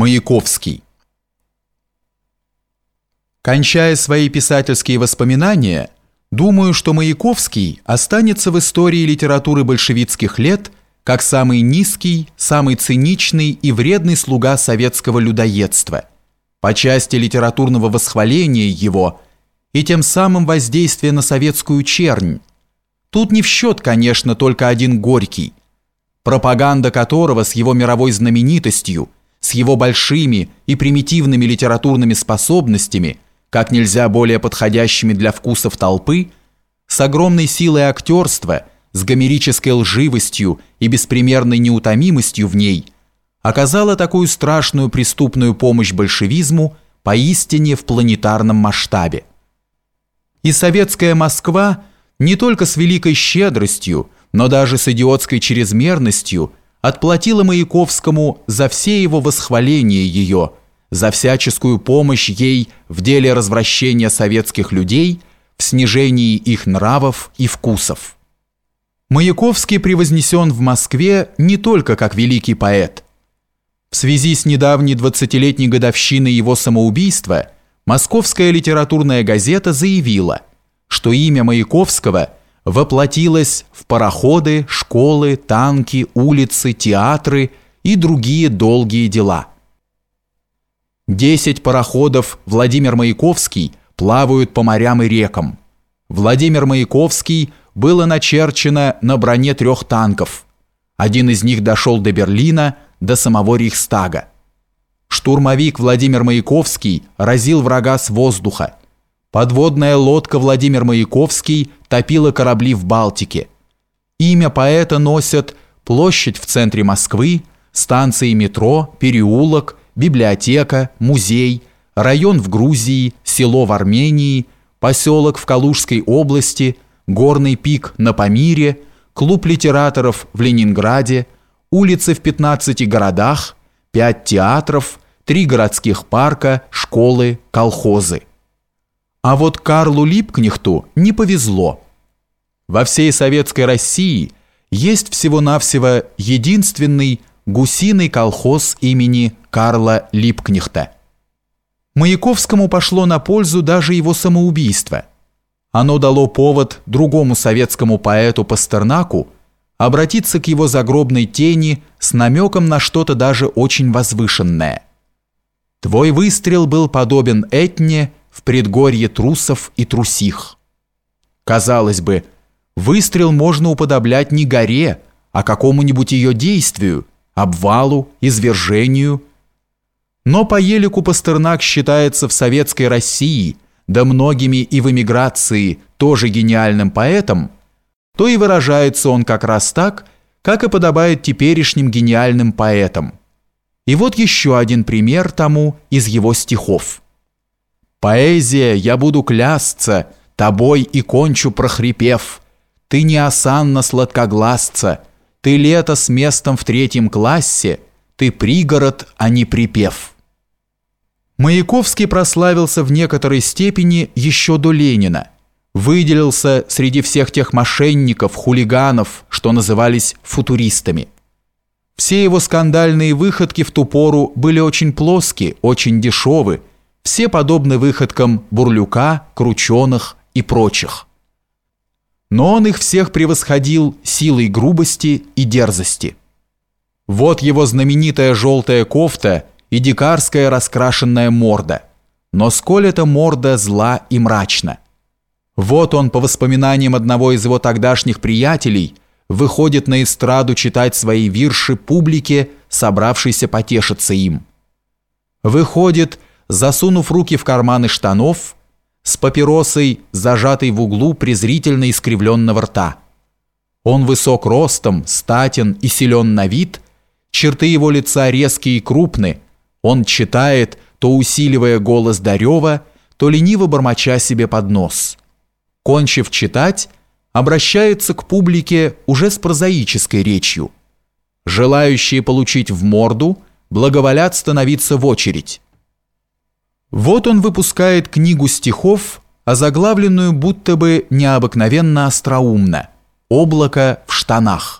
Маяковский. Кончая свои писательские воспоминания, думаю, что Маяковский останется в истории литературы большевистских лет как самый низкий, самый циничный и вредный слуга советского людоедства по части литературного восхваления его и тем самым воздействия на советскую чернь. Тут не в счет, конечно, только один Горький, пропаганда которого с его мировой знаменитостью – с его большими и примитивными литературными способностями, как нельзя более подходящими для вкусов толпы, с огромной силой актерства, с гомерической лживостью и беспримерной неутомимостью в ней, оказала такую страшную преступную помощь большевизму поистине в планетарном масштабе. И советская Москва не только с великой щедростью, но даже с идиотской чрезмерностью – отплатила Маяковскому за все его восхваления ее, за всяческую помощь ей в деле развращения советских людей, в снижении их нравов и вкусов. Маяковский превознесен в Москве не только как великий поэт. В связи с недавней 20-летней годовщиной его самоубийства Московская литературная газета заявила, что имя Маяковского – воплотилась в пароходы, школы, танки, улицы, театры и другие долгие дела. Десять пароходов Владимир Маяковский плавают по морям и рекам. Владимир Маяковский было начерчено на броне трех танков. Один из них дошел до Берлина, до самого Рейхстага. Штурмовик Владимир Маяковский разил врага с воздуха – Подводная лодка Владимир Маяковский топила корабли в Балтике. Имя поэта носят площадь в центре Москвы, станции метро, переулок, библиотека, музей, район в Грузии, село в Армении, поселок в Калужской области, горный пик на Памире, клуб литераторов в Ленинграде, улицы в 15 городах, 5 театров, 3 городских парка, школы, колхозы. А вот Карлу Липкнехту не повезло. Во всей советской России есть всего-навсего единственный гусиный колхоз имени Карла Липкнехта. Маяковскому пошло на пользу даже его самоубийство. Оно дало повод другому советскому поэту Пастернаку обратиться к его загробной тени с намеком на что-то даже очень возвышенное. «Твой выстрел был подобен Этне, в предгорье трусов и трусих. Казалось бы, выстрел можно уподоблять не горе, а какому-нибудь ее действию, обвалу, извержению. Но по елику Пастернак считается в советской России, да многими и в эмиграции тоже гениальным поэтом, то и выражается он как раз так, как и подобает теперешним гениальным поэтам. И вот еще один пример тому из его стихов. Поэзия, я буду клясться, тобой и кончу прохрипев. Ты не осанна сладкогласца, ты лето с местом в третьем классе, ты пригород, а не припев. Маяковский прославился в некоторой степени еще до Ленина. Выделился среди всех тех мошенников, хулиганов, что назывались футуристами. Все его скандальные выходки в ту пору были очень плоские, очень дешевы, все подобны выходкам Бурлюка, Крученых и прочих. Но он их всех превосходил силой грубости и дерзости. Вот его знаменитая желтая кофта и дикарская раскрашенная морда. Но сколь эта морда зла и мрачна. Вот он, по воспоминаниям одного из его тогдашних приятелей, выходит на эстраду читать свои вирши публике, собравшейся потешиться им. Выходит, засунув руки в карманы штанов, с папиросой, зажатой в углу презрительно искривленного рта. Он высок ростом, статен и силен на вид, черты его лица резкие и крупны, он читает, то усиливая голос Дарева, то лениво бормоча себе под нос. Кончив читать, обращается к публике уже с прозаической речью. Желающие получить в морду благоволят становиться в очередь. Вот он выпускает книгу стихов, озаглавленную будто бы необыкновенно остроумно «Облако в штанах».